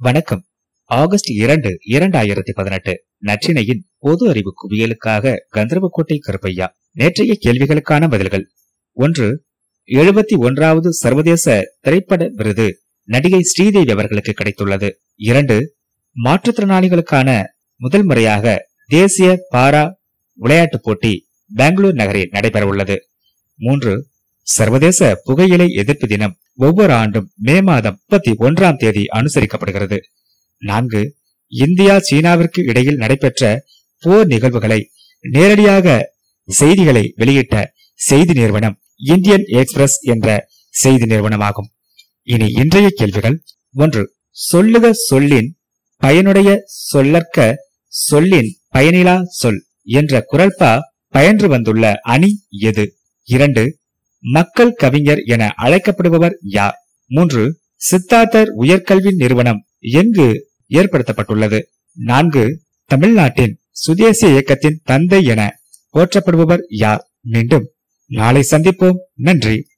வணக்கம். ஆகஸ்ட் இரண்டு இரண்டாயிரத்தி பதினெட்டு நற்றினையின் பொது அறிவு குவியலுக்காக கந்தர்வக்கோட்டை கருப்பையா நேற்றைய கேள்விகளுக்கான பதில்கள். ஒன்று எழுபத்தி ஒன்றாவது சர்வதேச திரைப்பட விருது நடிகை ஸ்ரீதேவி அவர்களுக்கு கிடைத்துள்ளது. இரண்டு மாற்றுத்திறனாளிகளுக்கான முதல் முறையாக தேசிய பாரா விளையாட்டுப் போட்டி பெங்களூர் நகரில் நடைபெறவுள்ளது. மூன்று சர்வதேச புகையிலை எதிர்ப்பு தினம் ஒவ்வொரு ஆண்டும் மே மாதம் முப்பத்தி ஒன்றாம் தேதி அனுசரிக்கப்படுகிறது. நான்கு இந்தியா சீனாவிற்கு இடையில் நடைபெற்ற போர் நிகழ்வுகளை நேரடியாக செய்திகளை வெளியிட்ட செய்தி நிறுவனம் இந்தியன் எக்ஸ்பிரஸ் என்ற செய்தி நிறுவனமாகும். இனி இன்றைய கேள்விகள். ஒன்று சொல்லுக சொல்லின் பயனுடைய சொல்லற்க சொல்லின் பயனிலா சொல் என்ற குரல்பா பயின்று வந்துள்ள அணி எது? இரண்டு மக்கள் கவிஞர் என அழைக்கப்படுபவர் யார்? மூன்று சித்தார்த்தர் உயர்கல்வி நிறுவனம் எங்கு ஏற்படுத்தப்பட்டுள்ளது? நான்கு தமிழ்நாட்டின் சுதேச இயக்கத்தின் தந்தை என போற்றப்படுபவர் யார்? மீண்டும் நாளை சந்திப்போம். நன்றி.